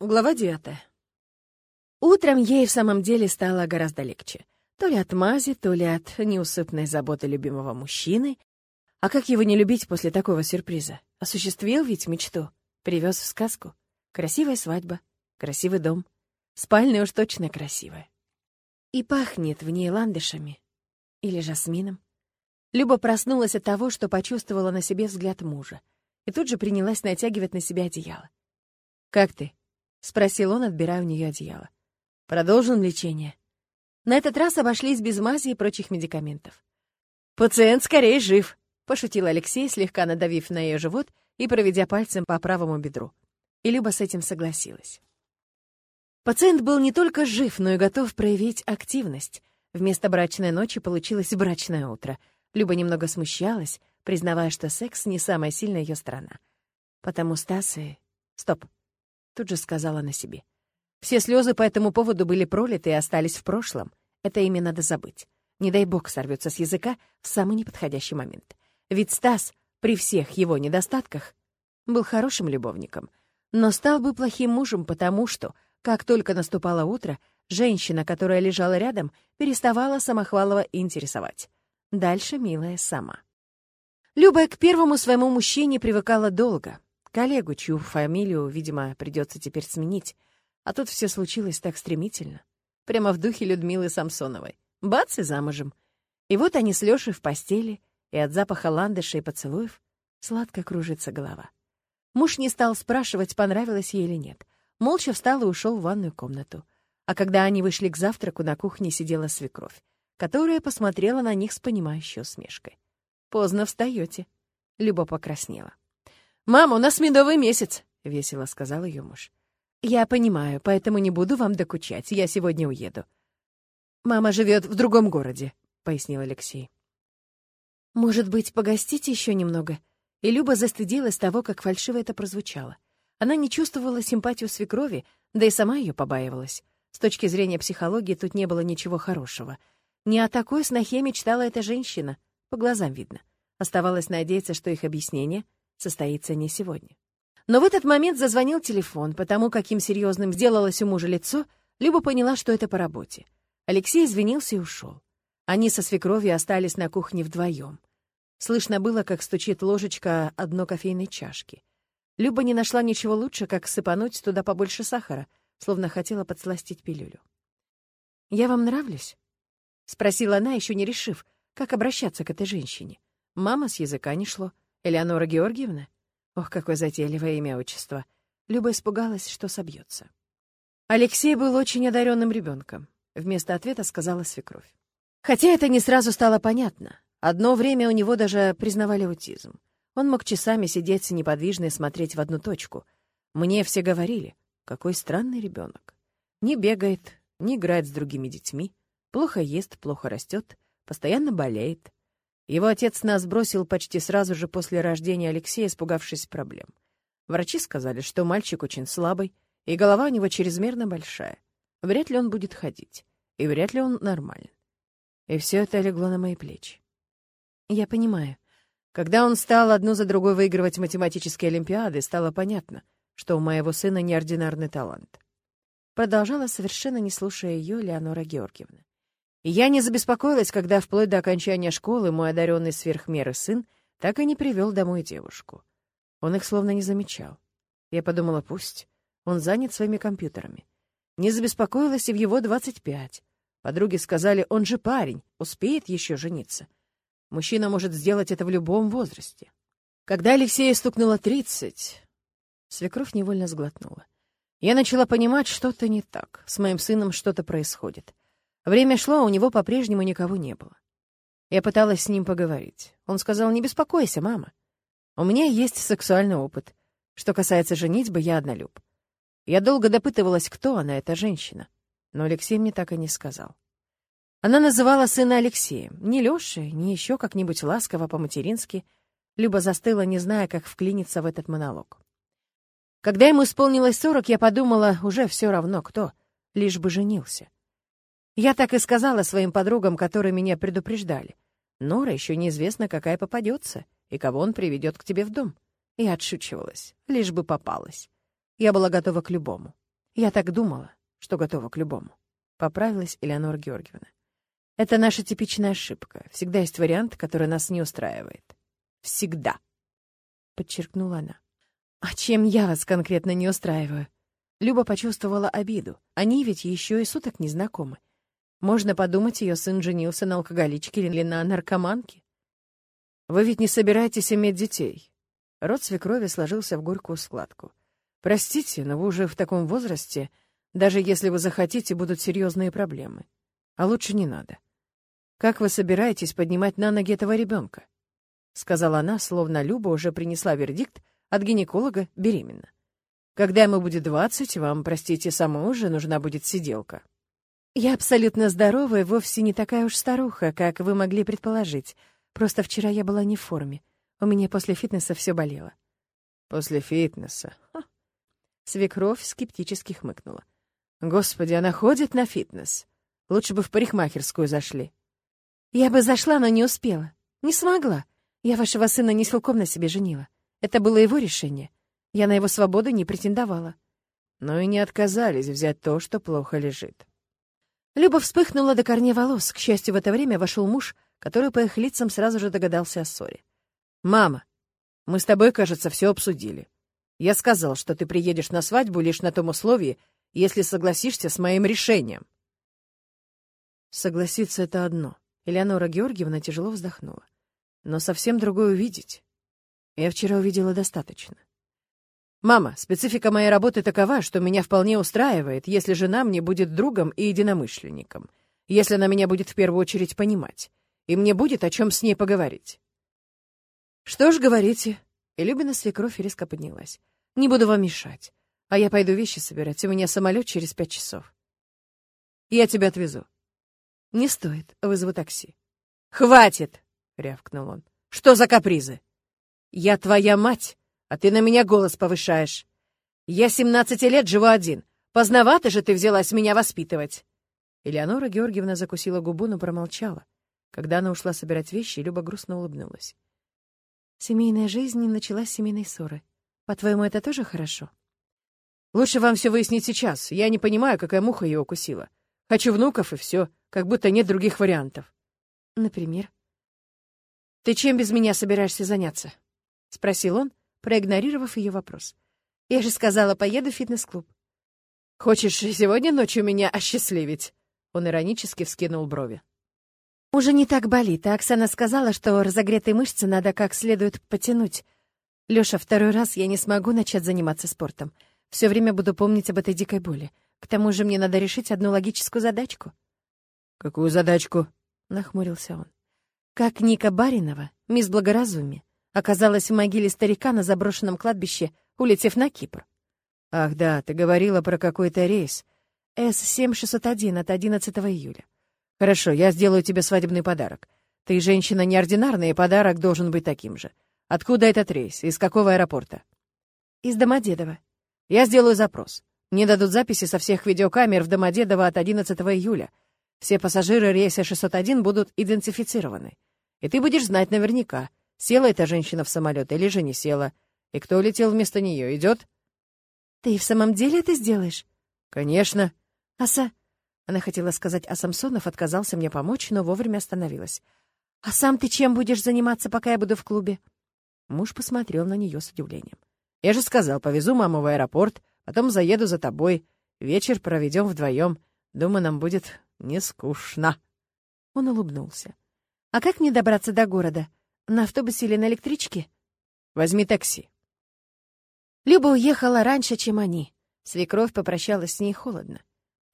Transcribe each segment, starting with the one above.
Глава девятая. Утром ей в самом деле стало гораздо легче. То ли от мази, то ли от неусыпной заботы любимого мужчины. А как его не любить после такого сюрприза? Осуществил ведь мечту. Привез в сказку. Красивая свадьба, красивый дом. Спальня уж точно красивая. И пахнет в ней ландышами. Или жасмином. Люба проснулась от того, что почувствовала на себе взгляд мужа. И тут же принялась натягивать на себя одеяло. «Как ты?» — спросил он, отбирая у нее одеяло. «Продолжим лечение?» На этот раз обошлись без мази и прочих медикаментов. «Пациент скорее жив», — пошутил Алексей, слегка надавив на ее живот и проведя пальцем по правому бедру. И Люба с этим согласилась. Пациент был не только жив, но и готов проявить активность. Вместо брачной ночи получилось брачное утро. Люба немного смущалась, признавая, что секс не самая сильная ее сторона. Потому Стас и... Стоп тут же сказала на себе. Все слезы по этому поводу были пролиты и остались в прошлом. Это имя надо забыть. Не дай бог сорвется с языка в самый неподходящий момент. Ведь Стас, при всех его недостатках, был хорошим любовником, но стал бы плохим мужем, потому что, как только наступало утро, женщина, которая лежала рядом, переставала Самохвалова интересовать. Дальше милая сама. Люба к первому своему мужчине привыкала долго, Коллегу, чью фамилию, видимо, придется теперь сменить. А тут все случилось так стремительно. Прямо в духе Людмилы Самсоновой. Бац и замужем. И вот они с Лёшей в постели, и от запаха ландыша и поцелуев сладко кружится голова. Муж не стал спрашивать, понравилось ей или нет. Молча встал и ушел в ванную комнату. А когда они вышли к завтраку, на кухне сидела свекровь, которая посмотрела на них с понимающей усмешкой. «Поздно встаете. Люба покраснела. «Мама, у нас медовый месяц», — весело сказал ее муж. «Я понимаю, поэтому не буду вам докучать. Я сегодня уеду». «Мама живет в другом городе», — пояснил Алексей. «Может быть, погостите еще немного?» И Люба застыдилась того, как фальшиво это прозвучало. Она не чувствовала симпатию свекрови, да и сама ее побаивалась. С точки зрения психологии тут не было ничего хорошего. Не о такой снохе мечтала эта женщина, по глазам видно. Оставалось надеяться, что их объяснение — состоится не сегодня. Но в этот момент зазвонил телефон, потому каким серьезным сделалось у мужа лицо, Люба поняла, что это по работе. Алексей извинился и ушел. Они со свекровью остались на кухне вдвоем. Слышно было, как стучит ложечка одно кофейной чашки. Люба не нашла ничего лучше, как сыпануть туда побольше сахара, словно хотела подсластить пилюлю. «Я вам нравлюсь?» — спросила она, еще не решив, как обращаться к этой женщине. Мама с языка не шло. Элеонора Георгиевна? Ох, какое затейливое имя отчество. Люба испугалась, что собьется. Алексей был очень одаренным ребенком. Вместо ответа сказала свекровь. Хотя это не сразу стало понятно. Одно время у него даже признавали аутизм. Он мог часами сидеть неподвижно и смотреть в одну точку. Мне все говорили, какой странный ребенок. Не бегает, не играет с другими детьми, плохо ест, плохо растет, постоянно болеет. Его отец нас бросил почти сразу же после рождения Алексея, испугавшись проблем. Врачи сказали, что мальчик очень слабый, и голова у него чрезмерно большая. Вряд ли он будет ходить, и вряд ли он нормален. И все это легло на мои плечи. Я понимаю. Когда он стал одну за другой выигрывать математические олимпиады, стало понятно, что у моего сына неординарный талант. Продолжала, совершенно не слушая ее, Леонора Георгиевна. Я не забеспокоилась, когда вплоть до окончания школы мой одаренный сверхмеры сын так и не привел домой девушку. Он их словно не замечал. Я подумала, пусть. Он занят своими компьютерами. Не забеспокоилась и в его двадцать пять. Подруги сказали, он же парень, успеет еще жениться. Мужчина может сделать это в любом возрасте. Когда Алексея стукнуло тридцать, свекровь невольно сглотнула. Я начала понимать, что-то не так. С моим сыном что-то происходит. Время шло, а у него по-прежнему никого не было. Я пыталась с ним поговорить. Он сказал, не беспокойся, мама. У меня есть сексуальный опыт. Что касается женитьбы, я однолюб. Я долго допытывалась, кто она, эта женщина. Но Алексей мне так и не сказал. Она называла сына Алексеем. Ни Лёшей, ни еще как-нибудь ласково по-матерински. Люба застыла, не зная, как вклиниться в этот монолог. Когда ему исполнилось сорок, я подумала, уже все равно кто, лишь бы женился. Я так и сказала своим подругам, которые меня предупреждали. Нора еще неизвестно, какая попадется, и кого он приведет к тебе в дом. И отшучивалась, лишь бы попалась. Я была готова к любому. Я так думала, что готова к любому. Поправилась Элеонора Георгиевна. Это наша типичная ошибка. Всегда есть вариант, который нас не устраивает. Всегда. Подчеркнула она. А чем я вас конкретно не устраиваю? Люба почувствовала обиду. Они ведь еще и суток не знакомы. Можно подумать, ее сын женился на алкоголичке или на наркоманке. Вы ведь не собираетесь иметь детей. Рот свекрови сложился в горькую складку. Простите, но вы уже в таком возрасте, даже если вы захотите, будут серьезные проблемы. А лучше не надо. Как вы собираетесь поднимать на ноги этого ребенка? сказала она, словно Люба уже принесла вердикт от гинеколога беременна. Когда ему будет двадцать, вам, простите, самой уже нужна будет сиделка. Я абсолютно здоровая, вовсе не такая уж старуха, как вы могли предположить. Просто вчера я была не в форме. У меня после фитнеса все болело. После фитнеса. Ха. Свекровь скептически хмыкнула. Господи, она ходит на фитнес. Лучше бы в парикмахерскую зашли. Я бы зашла, но не успела. Не смогла. Я вашего сына не силком на себе женила. Это было его решение. Я на его свободу не претендовала. Но и не отказались взять то, что плохо лежит. Люба вспыхнула до корней волос. К счастью, в это время вошел муж, который по их лицам сразу же догадался о ссоре. «Мама, мы с тобой, кажется, все обсудили. Я сказал, что ты приедешь на свадьбу лишь на том условии, если согласишься с моим решением». Согласиться — это одно. Элеонора Георгиевна тяжело вздохнула. Но совсем другое увидеть. Я вчера увидела достаточно. «Мама, специфика моей работы такова, что меня вполне устраивает, если жена мне будет другом и единомышленником, если она меня будет в первую очередь понимать, и мне будет о чем с ней поговорить». «Что ж, говорите». И Любина свекровь резко поднялась. «Не буду вам мешать, а я пойду вещи собирать, у меня самолет через пять часов». «Я тебя отвезу». «Не стоит, вызову такси». «Хватит!» — рявкнул он. «Что за капризы? Я твоя мать, а ты на меня голос повышаешь. Я семнадцати лет живу один. Поздновато же ты взялась меня воспитывать». Элеонора Георгиевна закусила губу, но промолчала. Когда она ушла собирать вещи, Люба грустно улыбнулась. «Семейная жизнь началась с семейной ссоры. По-твоему, это тоже хорошо?» «Лучше вам все выяснить сейчас. Я не понимаю, какая муха ее укусила. Хочу внуков, и все как будто нет других вариантов. Например? «Ты чем без меня собираешься заняться?» — спросил он, проигнорировав ее вопрос. «Я же сказала, поеду в фитнес-клуб». «Хочешь сегодня ночью меня осчастливить?» Он иронически вскинул брови. «Уже не так болит, а Оксана сказала, что разогретые мышцы надо как следует потянуть. Лёша, второй раз я не смогу начать заниматься спортом. Все время буду помнить об этой дикой боли. К тому же мне надо решить одну логическую задачку». «Какую задачку?» — нахмурился он. «Как Ника Баринова, мисс Благоразумие, оказалась в могиле старика на заброшенном кладбище, улетев на Кипр?» «Ах да, ты говорила про какой-то рейс. С-7601 от 11 июля. Хорошо, я сделаю тебе свадебный подарок. Ты женщина неординарная, и подарок должен быть таким же. Откуда этот рейс? Из какого аэропорта?» «Из Домодедово». «Я сделаю запрос. Мне дадут записи со всех видеокамер в Домодедово от 11 июля. Все пассажиры рейса 601 будут идентифицированы. И ты будешь знать наверняка, села эта женщина в самолет или же не села. И кто летел вместо нее, идет? Ты в самом деле это сделаешь? Конечно. Аса... Она хотела сказать, а Самсонов отказался мне помочь, но вовремя остановилась. «А сам ты чем будешь заниматься, пока я буду в клубе?» Муж посмотрел на нее с удивлением. «Я же сказал, повезу маму в аэропорт, потом заеду за тобой. Вечер проведем вдвоем. Думаю, нам будет не скучно. Он улыбнулся. А как мне добраться до города? На автобусе или на электричке? Возьми такси. Люба уехала раньше, чем они. Свекровь попрощалась с ней холодно.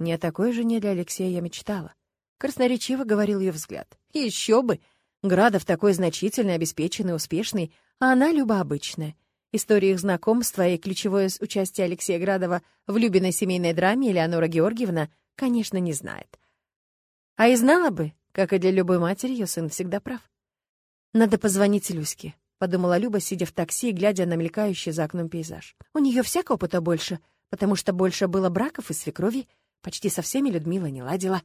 Не о такой жене для Алексея я мечтала. Красноречиво говорил ее взгляд. Еще бы! Градов такой значительный, обеспеченный, успешный, а она Люба обычная. История их знакомства и ключевое участие Алексея Градова в Любиной семейной драме Элеонора Георгиевна, конечно, не знает. А и знала бы, как и для любой матери, ее сын всегда прав. «Надо позвонить Люське», — подумала Люба, сидя в такси и глядя на мелькающий за окном пейзаж. «У нее всякого опыта больше, потому что больше было браков и свекрови, почти со всеми Людмила не ладила».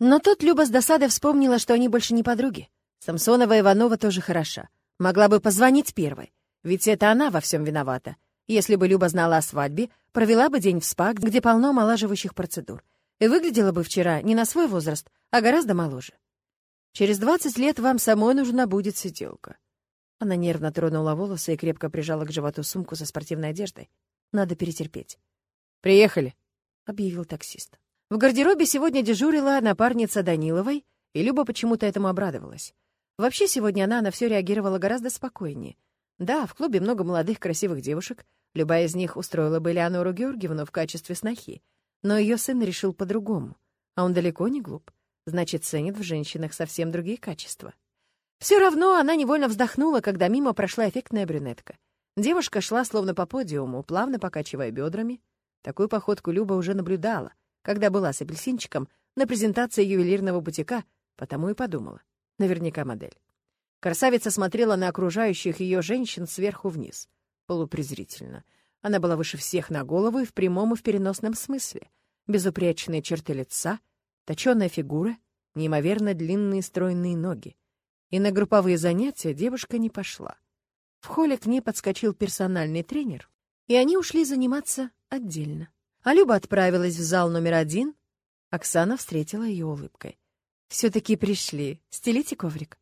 Но тут Люба с досадой вспомнила, что они больше не подруги. Самсонова Иванова тоже хороша. Могла бы позвонить первой, ведь это она во всем виновата. Если бы Люба знала о свадьбе, Провела бы день в СПА, где полно омолаживающих процедур. И выглядела бы вчера не на свой возраст, а гораздо моложе. Через 20 лет вам самой нужна будет сиделка. Она нервно тронула волосы и крепко прижала к животу сумку со спортивной одеждой. Надо перетерпеть. «Приехали», — объявил таксист. В гардеробе сегодня дежурила напарница Даниловой, и Люба почему-то этому обрадовалась. Вообще, сегодня она на все реагировала гораздо спокойнее. Да, в клубе много молодых красивых девушек, любая из них устроила бы Леонору Георгиевну в качестве снохи. Но ее сын решил по-другому. А он далеко не глуп. Значит, ценит в женщинах совсем другие качества. Все равно она невольно вздохнула, когда мимо прошла эффектная брюнетка. Девушка шла словно по подиуму, плавно покачивая бедрами. Такую походку Люба уже наблюдала, когда была с апельсинчиком на презентации ювелирного бутика, потому и подумала. Наверняка модель. Красавица смотрела на окружающих ее женщин сверху вниз, полупрезрительно. Она была выше всех на голову и в прямом и в переносном смысле. Безупречные черты лица, точёная фигура, неимоверно длинные стройные ноги. И на групповые занятия девушка не пошла. В холле к ней подскочил персональный тренер, и они ушли заниматься отдельно. А Люба отправилась в зал номер один. Оксана встретила ее улыбкой. «Все-таки пришли. Стелите коврик».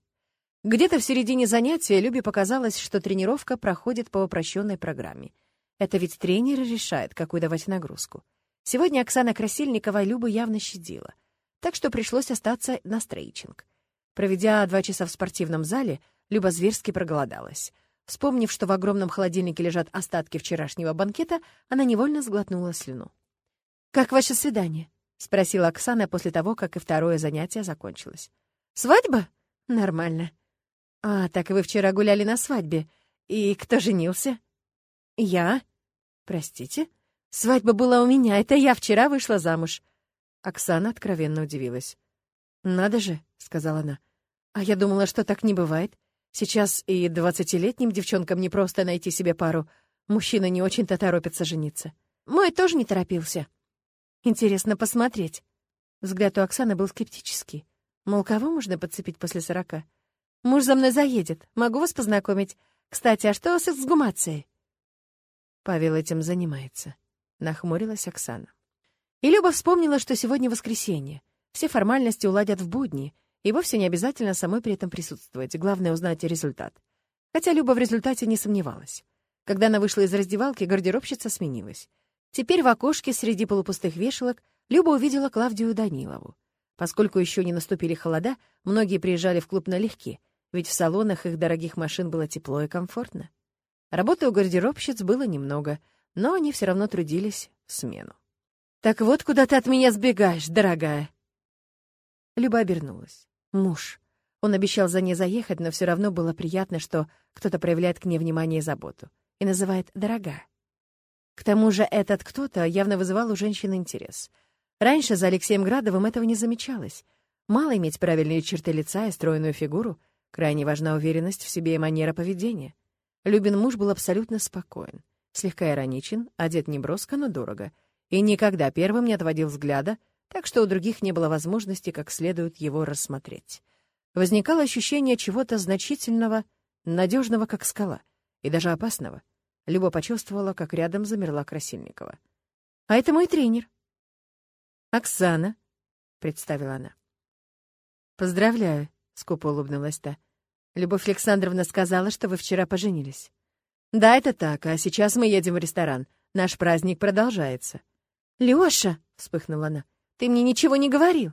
Где-то в середине занятия Любе показалось, что тренировка проходит по упрощенной программе. Это ведь тренер решает, какую давать нагрузку. Сегодня Оксана Красильникова Любу явно щадила, так что пришлось остаться на стрейчинг. Проведя два часа в спортивном зале, Люба зверски проголодалась. Вспомнив, что в огромном холодильнике лежат остатки вчерашнего банкета, она невольно сглотнула слюну. «Как ваше свидание?» — спросила Оксана после того, как и второе занятие закончилось. «Свадьба? Нормально. А, так вы вчера гуляли на свадьбе. И кто женился?» «Я?» «Простите?» «Свадьба была у меня, это я вчера вышла замуж». Оксана откровенно удивилась. «Надо же», — сказала она. «А я думала, что так не бывает. Сейчас и двадцатилетним девчонкам не просто найти себе пару. Мужчина не очень-то торопится жениться. Мой тоже не торопился. Интересно посмотреть». Взгляд у Оксаны был скептический. Мол, кого можно подцепить после сорока? Муж за мной заедет. Могу вас познакомить. Кстати, а что с эксгумацией?» Павел этим занимается. Нахмурилась Оксана. И Люба вспомнила, что сегодня воскресенье. Все формальности уладят в будни, и вовсе не обязательно самой при этом присутствовать. Главное — узнать результат. Хотя Люба в результате не сомневалась. Когда она вышла из раздевалки, гардеробщица сменилась. Теперь в окошке среди полупустых вешалок Люба увидела Клавдию Данилову. Поскольку еще не наступили холода, многие приезжали в клуб налегке, ведь в салонах их дорогих машин было тепло и комфортно. Работы у гардеробщиц было немного, но они все равно трудились в смену. «Так вот куда ты от меня сбегаешь, дорогая!» Люба обернулась. Муж. Он обещал за ней заехать, но все равно было приятно, что кто-то проявляет к ней внимание и заботу. И называет «дорогая». К тому же этот кто-то явно вызывал у женщины интерес. Раньше за Алексеем Градовым этого не замечалось. Мало иметь правильные черты лица и стройную фигуру, крайне важна уверенность в себе и манера поведения. Любин муж был абсолютно спокоен, слегка ироничен, одет не броско, но дорого, и никогда первым не отводил взгляда, так что у других не было возможности как следует его рассмотреть. Возникало ощущение чего-то значительного, надежного, как скала, и даже опасного. Люба почувствовала, как рядом замерла Красильникова. «А это мой тренер». «Оксана», — представила она. «Поздравляю», — скупо улыбнулась та. Любовь Александровна сказала, что вы вчера поженились. Да, это так, а сейчас мы едем в ресторан. Наш праздник продолжается. Лёша, вспыхнула она, ты мне ничего не говорил.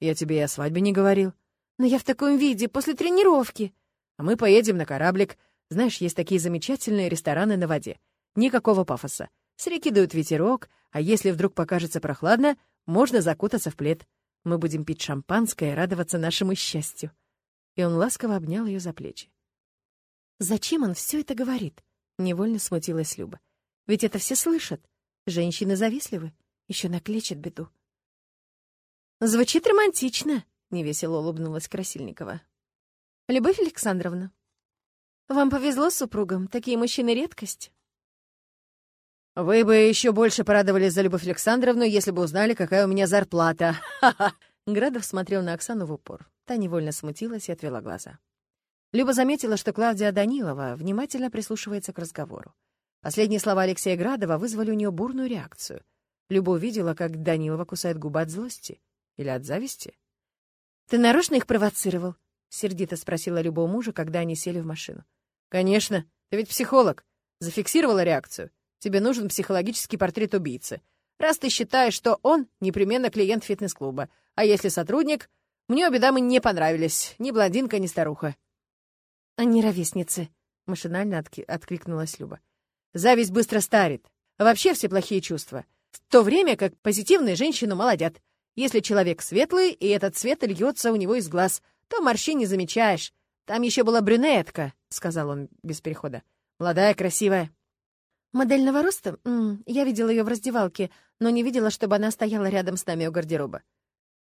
Я тебе и о свадьбе не говорил. Но я в таком виде, после тренировки. А мы поедем на кораблик. Знаешь, есть такие замечательные рестораны на воде. Никакого пафоса. С реки дует ветерок, а если вдруг покажется прохладно, можно закутаться в плед. Мы будем пить шампанское и радоваться нашему счастью и он ласково обнял ее за плечи. «Зачем он все это говорит?» — невольно смутилась Люба. «Ведь это все слышат. Женщины завистливы, еще накличет беду». «Звучит романтично», — невесело улыбнулась Красильникова. «Любовь Александровна, вам повезло с супругом, такие мужчины — редкость». «Вы бы еще больше порадовались за Любовь Александровну, если бы узнали, какая у меня зарплата. Ха-ха!» Градов смотрел на Оксану в упор. Та невольно смутилась и отвела глаза. Люба заметила, что Клавдия Данилова внимательно прислушивается к разговору. Последние слова Алексея Градова вызвали у нее бурную реакцию. Люба увидела, как Данилова кусает губы от злости. Или от зависти. «Ты нарочно их провоцировал?» — сердито спросила Люба у мужа, когда они сели в машину. «Конечно. Ты ведь психолог. Зафиксировала реакцию. Тебе нужен психологический портрет убийцы. Раз ты считаешь, что он непременно клиент фитнес-клуба, а если сотрудник, мне обе дамы не понравились, ни блондинка, ни старуха». «Они ровесницы», — машинально отк- откликнулась Люба. «Зависть быстро старит. Вообще все плохие чувства. В то время как позитивные женщины молодят. Если человек светлый, и этот свет льется у него из глаз, то морщин не замечаешь. Там еще была брюнетка», — сказал он без перехода. «Молодая, красивая». «Модельного роста? М -м, я видела ее в раздевалке, но не видела, чтобы она стояла рядом с нами у гардероба.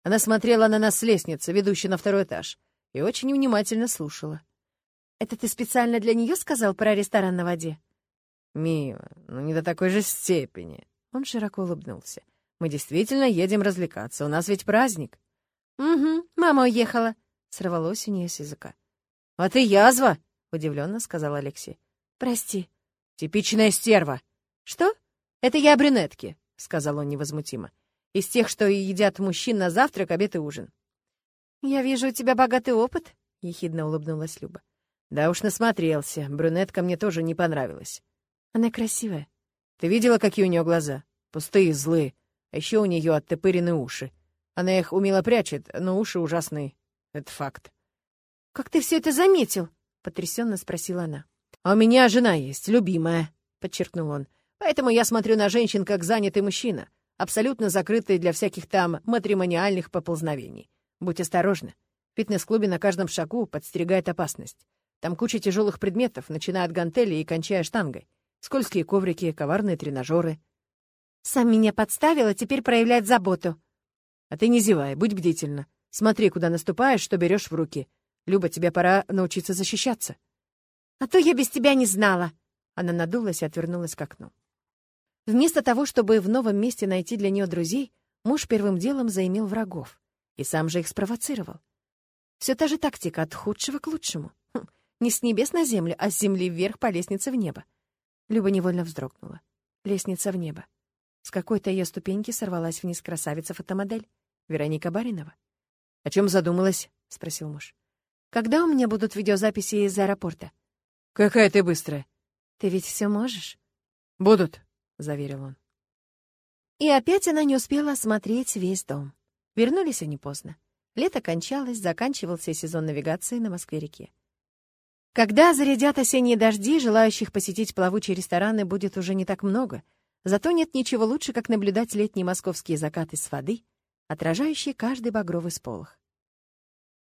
Она смотрела на нас с лестницы, ведущей на второй этаж, и очень внимательно слушала. «Это ты специально для нее сказал про ресторан на воде?» «Мила, ну не до такой же степени». Он широко улыбнулся. «Мы действительно едем развлекаться, у нас ведь праздник». «Угу, мама уехала», — сорвалось у нее с языка. «А ты язва!» — удивленно сказал Алексей. «Прости». «Типичная стерва». «Что? Это я о брюнетке», — сказал он невозмутимо. «Из тех, что едят мужчин на завтрак, обед и ужин». «Я вижу, у тебя богатый опыт», — ехидно улыбнулась Люба. «Да уж насмотрелся. Брюнетка мне тоже не понравилась». «Она красивая». «Ты видела, какие у нее глаза? Пустые, злые. А еще у нее оттопырены уши. Она их умело прячет, но уши ужасные. Это факт». «Как ты все это заметил?» — потрясенно спросила она. «А у меня жена есть, любимая», — подчеркнул он. «Поэтому я смотрю на женщин как занятый мужчина, абсолютно закрытый для всяких там матримониальных поползновений. Будь осторожна. В фитнес-клубе на каждом шагу подстерегает опасность. Там куча тяжелых предметов, начиная от гантели и кончая штангой. Скользкие коврики, коварные тренажеры. «Сам меня подставил, а теперь проявляет заботу». «А ты не зевай, будь бдительна. Смотри, куда наступаешь, что берешь в руки. Люба, тебе пора научиться защищаться». «А то я без тебя не знала!» Она надулась и отвернулась к окну. Вместо того, чтобы в новом месте найти для нее друзей, муж первым делом заимел врагов. И сам же их спровоцировал. Все та же тактика от худшего к лучшему. Хм, не с небес на землю, а с земли вверх по лестнице в небо. Люба невольно вздрогнула. Лестница в небо. С какой-то ее ступеньки сорвалась вниз красавица-фотомодель. Вероника Баринова. «О чем задумалась?» — спросил муж. «Когда у меня будут видеозаписи из аэропорта?» «Какая ты быстрая!» «Ты ведь все можешь?» «Будут», — заверил он. И опять она не успела осмотреть весь дом. Вернулись они поздно. Лето кончалось, заканчивался сезон навигации на Москве-реке. Когда зарядят осенние дожди, желающих посетить плавучие рестораны будет уже не так много, зато нет ничего лучше, как наблюдать летние московские закаты с воды, отражающие каждый багровый сполох.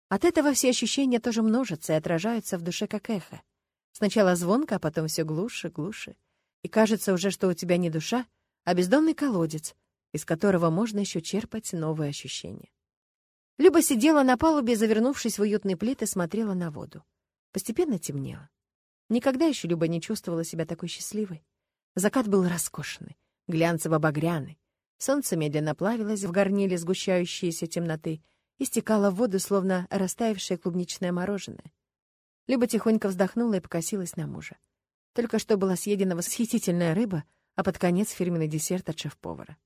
От этого все ощущения тоже множатся и отражаются в душе как эхо. Сначала звонко, а потом все глуше, глуше. И кажется уже, что у тебя не душа, а бездонный колодец, из которого можно еще черпать новые ощущения. Люба сидела на палубе, завернувшись в уютный плед, и смотрела на воду. Постепенно темнело. Никогда еще Люба не чувствовала себя такой счастливой. Закат был роскошный, глянцево-багряный. Солнце медленно плавилось в горниле сгущающейся темноты и стекало в воду, словно растаявшее клубничное мороженое. Люба тихонько вздохнула и покосилась на мужа. Только что была съедена восхитительная рыба, а под конец фирменный десерт от шеф-повара.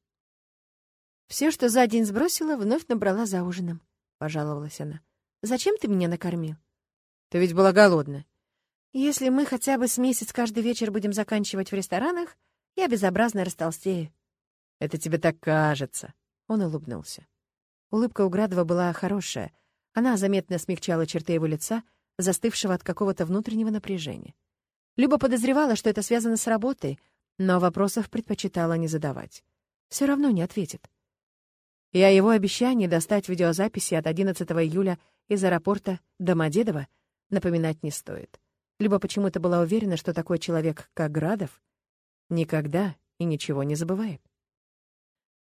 Все, что за день сбросила, вновь набрала за ужином, — пожаловалась она. «Зачем ты меня накормил?» «Ты ведь была голодна». «Если мы хотя бы с месяц каждый вечер будем заканчивать в ресторанах, я безобразно растолстею». «Это тебе так кажется», — он улыбнулся. Улыбка у Градова была хорошая. Она заметно смягчала черты его лица застывшего от какого-то внутреннего напряжения. Люба подозревала, что это связано с работой, но вопросов предпочитала не задавать. Все равно не ответит. И о его обещании достать видеозаписи от 11 июля из аэропорта Домодедово напоминать не стоит. Люба почему-то была уверена, что такой человек, как Градов, никогда и ничего не забывает.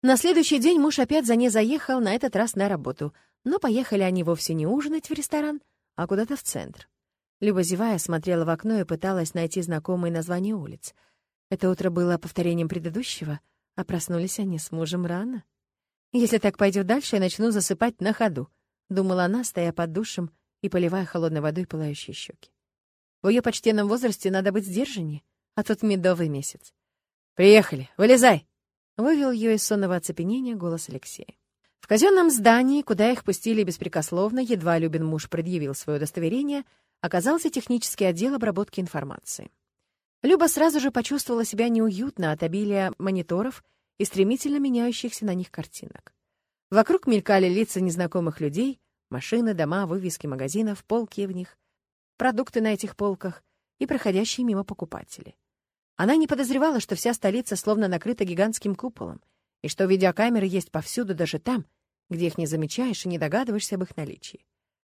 На следующий день муж опять за ней заехал, на этот раз на работу, но поехали они вовсе не ужинать в ресторан, а куда-то в центр. Люба, зевая, смотрела в окно и пыталась найти знакомые названия улиц. Это утро было повторением предыдущего, а проснулись они с мужем рано. «Если так пойдет дальше, я начну засыпать на ходу», — думала она, стоя под душем и поливая холодной водой пылающие щеки. В ее почтенном возрасте надо быть сдержаннее, а тут медовый месяц. «Приехали, вылезай!» — вывел ее из сонного оцепенения голос Алексея. В казенном здании, куда их пустили беспрекословно, едва Любин муж предъявил свое удостоверение, оказался технический отдел обработки информации. Люба сразу же почувствовала себя неуютно от обилия мониторов и стремительно меняющихся на них картинок. Вокруг мелькали лица незнакомых людей, машины, дома, вывески магазинов, полки в них, продукты на этих полках и проходящие мимо покупатели. Она не подозревала, что вся столица словно накрыта гигантским куполом, и что видеокамеры есть повсюду, даже там, где их не замечаешь и не догадываешься об их наличии.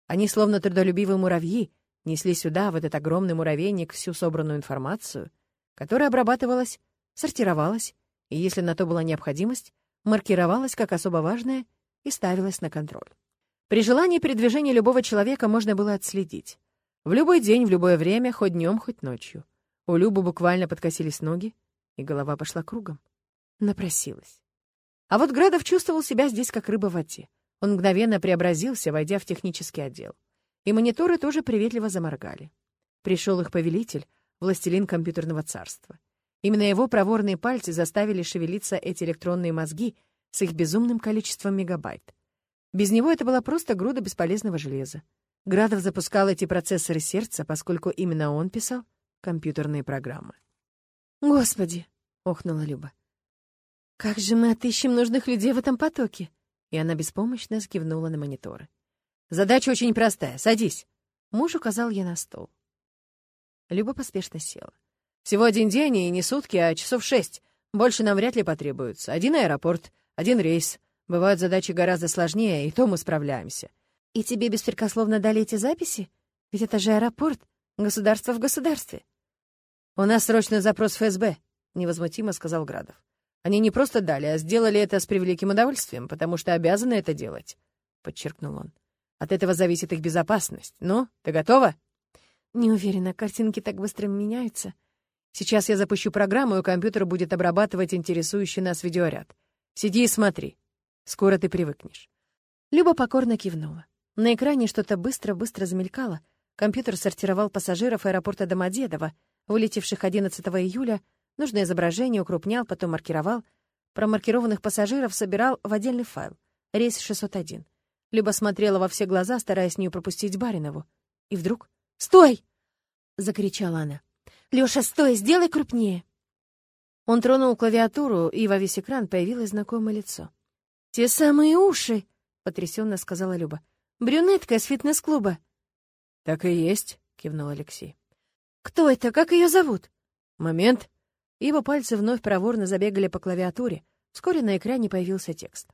Они, словно трудолюбивые муравьи, несли сюда, в этот огромный муравейник, всю собранную информацию, которая обрабатывалась, сортировалась, и, если на то была необходимость, маркировалась как особо важная и ставилась на контроль. При желании передвижения любого человека можно было отследить. В любой день, в любое время, хоть днем, хоть ночью. У Любы буквально подкосились ноги, и голова пошла кругом. Напросилась. А вот Градов чувствовал себя здесь как рыба в воде. Он мгновенно преобразился, войдя в технический отдел. И мониторы тоже приветливо заморгали. Пришел их повелитель, властелин компьютерного царства. Именно его проворные пальцы заставили шевелиться эти электронные мозги с их безумным количеством мегабайт. Без него это была просто груда бесполезного железа. Градов запускал эти процессоры сердца, поскольку именно он писал компьютерные программы. «Господи!» — охнула Люба. «Как же мы отыщем нужных людей в этом потоке?» И она беспомощно скивнула на мониторы. «Задача очень простая. Садись!» Муж указал ей на стол. Люба поспешно села. «Всего один день, и не сутки, а часов шесть. Больше нам вряд ли потребуется. Один аэропорт, один рейс. Бывают задачи гораздо сложнее, и то мы справляемся. И тебе беспрекословно дали эти записи? Ведь это же аэропорт, государство в государстве. У нас срочный запрос ФСБ, невозмутимо сказал Градов. Они не просто дали, а сделали это с превеликим удовольствием, потому что обязаны это делать, подчеркнул он. От этого зависит их безопасность. Ну, ты готова? Не уверена, картинки так быстро меняются. Сейчас я запущу программу, и компьютер будет обрабатывать интересующий нас видеоряд. Сиди и смотри. Скоро ты привыкнешь. Люба покорно кивнула. На экране что-то быстро-быстро замелькало. Компьютер сортировал пассажиров аэропорта Домодедово, вылетевших 11 июля, нужное изображение укрупнял, потом маркировал. Промаркированных пассажиров собирал в отдельный файл. Рейс 601. Люба смотрела во все глаза, стараясь не пропустить Баринову. И вдруг... «Стой!» — закричала она. «Лёша, стой! Сделай крупнее!» Он тронул клавиатуру, и во весь экран появилось знакомое лицо. «Те самые уши!» — потрясенно сказала Люба. Брюнетка из фитнес-клуба. Так и есть, кивнул Алексей. Кто это? Как ее зовут? Момент. Его пальцы вновь проворно забегали по клавиатуре. Вскоре на экране появился текст.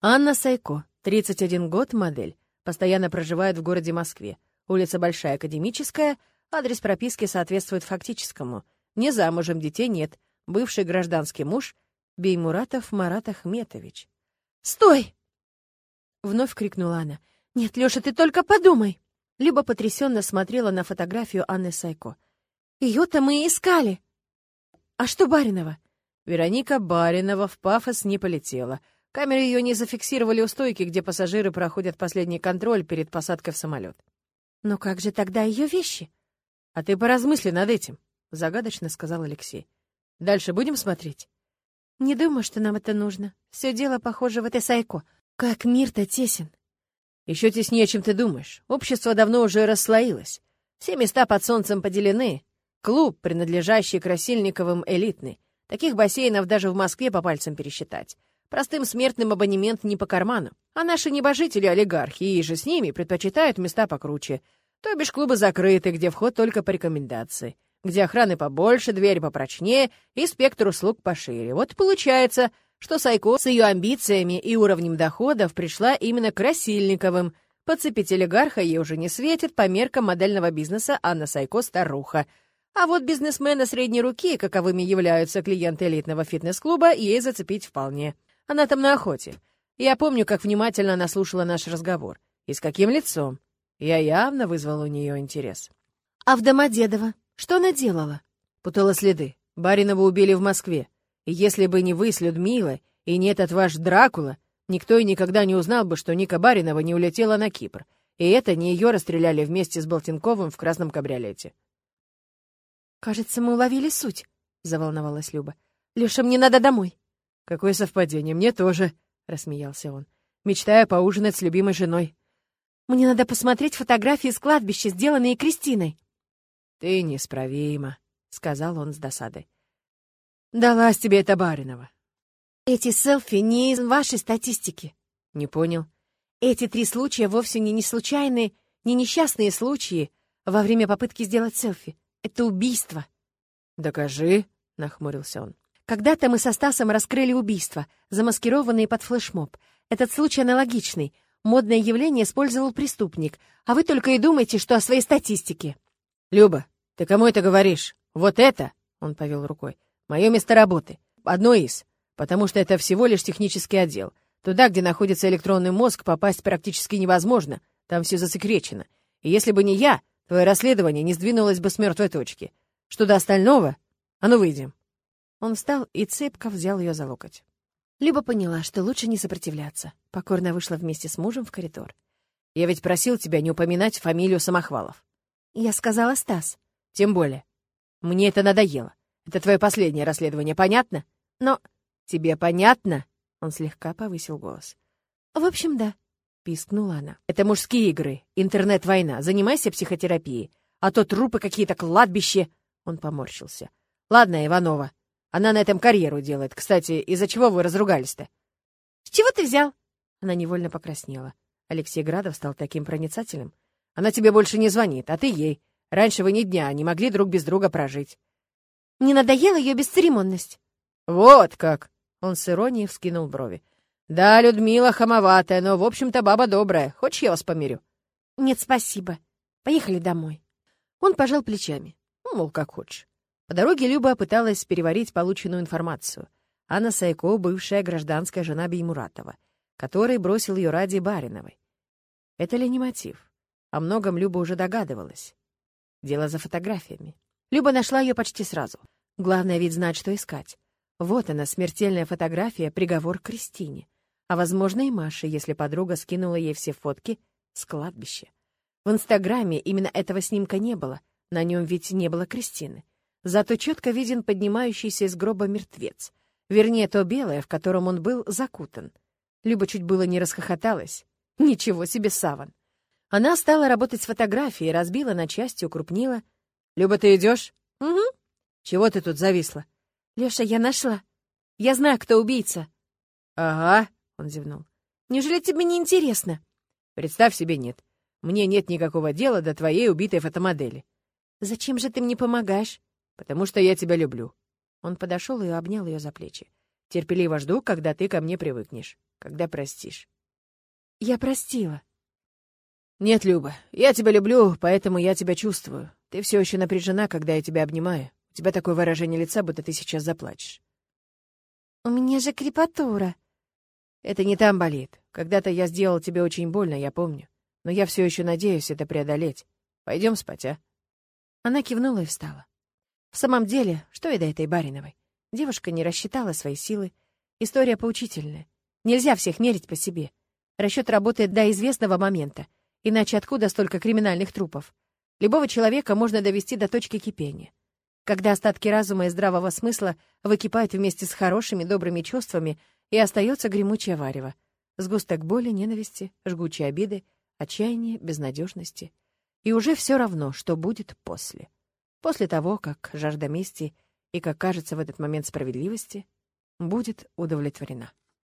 Анна Сайко, 31 год, модель. Постоянно проживает в городе Москве. Улица Большая Академическая. Адрес прописки соответствует фактическому. Не замужем, детей нет. Бывший гражданский муж Беймуратов Марат Ахметович. «Стой!» Вновь крикнула она. «Нет, Лёша, ты только подумай!» Люба потрясенно смотрела на фотографию Анны Сайко. «Её-то мы и искали!» «А что Баринова?» Вероника Баринова в пафос не полетела. Камеры ее не зафиксировали у стойки, где пассажиры проходят последний контроль перед посадкой в самолет. «Но как же тогда ее вещи?» «А ты поразмысли над этим», — загадочно сказал Алексей. «Дальше будем смотреть?» «Не думаю, что нам это нужно. Все дело, похоже, в этой Сайко. Как мир-то тесен. Еще теснее, чем ты думаешь. Общество давно уже расслоилось. Все места под солнцем поделены. Клуб, принадлежащий Красильниковым, элитный. Таких бассейнов даже в Москве по пальцам пересчитать. Простым смертным абонемент не по карману. А наши небожители-олигархи и же с ними предпочитают места покруче. То бишь клубы закрыты, где вход только по рекомендации. Где охраны побольше, двери попрочнее и спектр услуг пошире. Вот получается, что Сайко с ее амбициями и уровнем доходов пришла именно к Красильниковым. Подцепить олигарха ей уже не светит по меркам модельного бизнеса Анна Сайко старуха. А вот бизнесмены средней руки, каковыми являются клиенты элитного фитнес-клуба, ей зацепить вполне. Она там на охоте. Я помню, как внимательно она слушала наш разговор. И с каким лицом. Я явно вызвал у нее интерес. «А в Домодедово? Что она делала?» Путала следы. Баринова убили в Москве. И если бы не вы с Людмилой, и не этот ваш Дракула, никто и никогда не узнал бы, что Ника Баринова не улетела на Кипр. И это не ее расстреляли вместе с Болтинковым в красном кабриолете. «Кажется, мы уловили суть», — заволновалась Люба. «Лёша, мне надо домой». «Какое совпадение, мне тоже», — рассмеялся он. «Мечтаю поужинать с любимой женой». «Мне надо посмотреть фотографии с кладбища, сделанные Кристиной». «Ты неисправима», — сказал он с досадой. «Далась тебе эта Баринова». «Эти селфи не из вашей статистики». «Не понял». «Эти три случая вовсе не, не случайные, не несчастные случаи во время попытки сделать селфи. Это убийство». «Докажи», — нахмурился он. «Когда-то мы со Стасом раскрыли убийство, замаскированные под флешмоб. Этот случай аналогичный. Модное явление использовал преступник, а вы только и думаете, что о своей статистике». «Люба, ты кому это говоришь? Вот это?» — он повел рукой. «Мое место работы. Одно из. Потому что это всего лишь технический отдел. Туда, где находится электронный мозг, попасть практически невозможно. Там все засекречено. И если бы не я, Твое расследование не сдвинулось бы с мертвой точки. Что до остального? А ну, выйдем». Он встал и цепко взял ее за локоть. Люба поняла, что лучше не сопротивляться. Покорно вышла вместе с мужем в коридор. «Я ведь просил тебя не упоминать фамилию Самохвалов». «Я сказала Стас». «Тем более. Мне это надоело. Это твое последнее расследование, понятно? Но тебе понятно?» Он слегка повысил голос. «В общем, да», — пискнула она. «Это мужские игры, интернет-война. Занимайся психотерапией. А то трупы какие-то, кладбище...» Он поморщился. «Ладно, Иванова. Она на этом карьеру делает. Кстати, из-за чего вы разругались-то?» «С чего ты взял?» Она невольно покраснела. Алексей Градов стал таким проницательным. «Она тебе больше не звонит, а ты ей. Раньше вы ни дня не могли друг без друга прожить». «Не надоела ее бесцеремонность?» «Вот как!» Он с иронией вскинул брови. «Да, Людмила хамоватая, но, в общем-то, баба добрая. Хочешь, я вас помирю?» «Нет, спасибо. Поехали домой». Он пожал плечами. Ну, мол, как хочешь. По дороге Люба пыталась переварить полученную информацию. Анна Сайко — бывшая гражданская жена Беймуратова, который бросил ее ради Бариновой. Это ли не мотив? О многом Люба уже догадывалась. Дело за фотографиями. Люба нашла ее почти сразу. Главное ведь знать, что искать. Вот она, смертельная фотография, приговор Кристине а, возможно, и Маше, если подруга скинула ей все фотки с кладбища. В Инстаграме именно этого снимка не было, на нем ведь не было Кристины. Зато четко виден поднимающийся из гроба мертвец, вернее, то белое, в котором он был закутан. Люба чуть было не расхохоталась. Ничего себе саван. Она стала работать с фотографией, разбила на части, укрупнила. «Люба, ты идешь? «Угу». «Чего ты тут зависла?» «Леша, я нашла. Я знаю, кто убийца». «Ага», он зевнул. «Неужели тебе не интересно?» «Представь себе, нет. Мне нет никакого дела до твоей убитой фотомодели». «Зачем же ты мне помогаешь?» «Потому что я тебя люблю». Он подошел и обнял ее за плечи. «Терпеливо жду, когда ты ко мне привыкнешь, когда простишь». «Я простила». «Нет, Люба, я тебя люблю, поэтому я тебя чувствую. Ты все еще напряжена, когда я тебя обнимаю. У тебя такое выражение лица, будто ты сейчас заплачешь». «У меня же крепатура», это не там болит. Когда-то я сделал тебе очень больно, я помню. Но я все еще надеюсь это преодолеть. Пойдем спать, а?» Она кивнула и встала. В самом деле, что и до этой Бариновой. Девушка не рассчитала свои силы. История поучительная. Нельзя всех мерить по себе. Расчет работает до известного момента. Иначе откуда столько криминальных трупов? Любого человека можно довести до точки кипения. Когда остатки разума и здравого смысла выкипают вместе с хорошими, добрыми чувствами, и остается гремучее варево. Сгусток боли, ненависти, жгучей обиды, отчаяния, безнадежности. И уже все равно, что будет после. После того, как жажда мести и, как кажется в этот момент справедливости, будет удовлетворена.